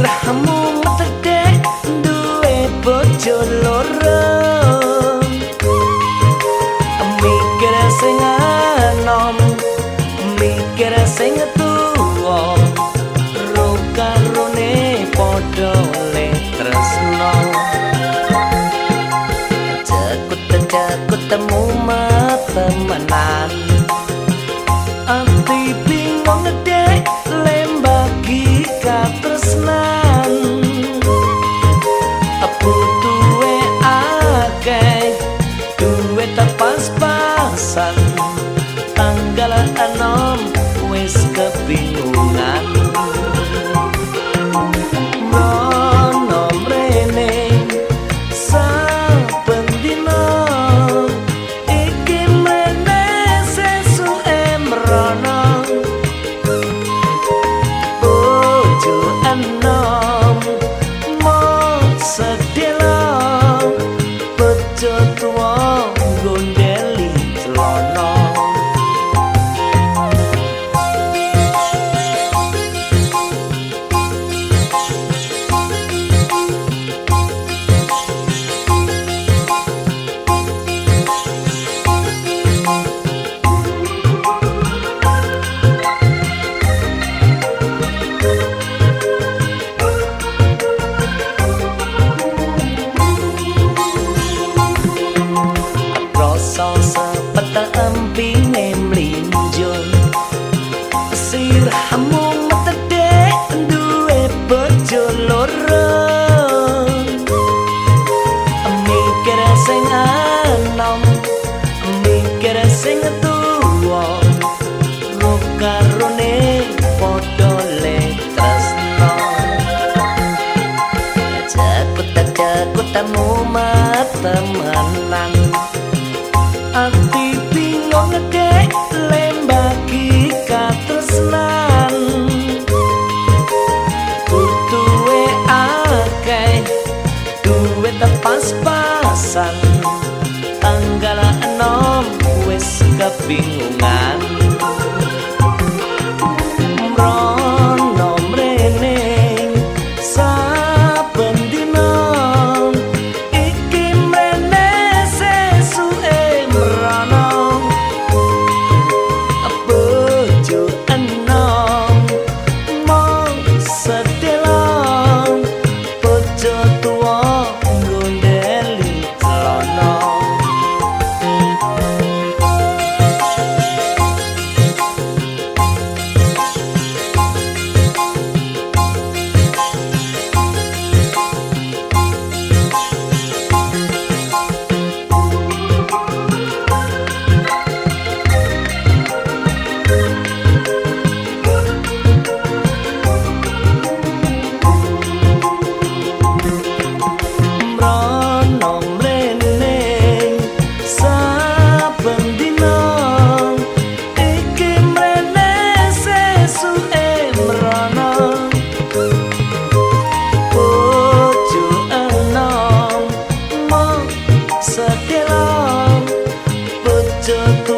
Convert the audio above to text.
Irahmu sedek duwe bojo loro. Mikir sing enom mikir sing tuwa. Rukarone padha le tresno. Cekut cekut temu mapemenan amor. Ketemu temenan ati bingung ngedek lembagi katresnan. Kutuwe akeh duwe tepas-pasan tanggal enom wis kebingungan took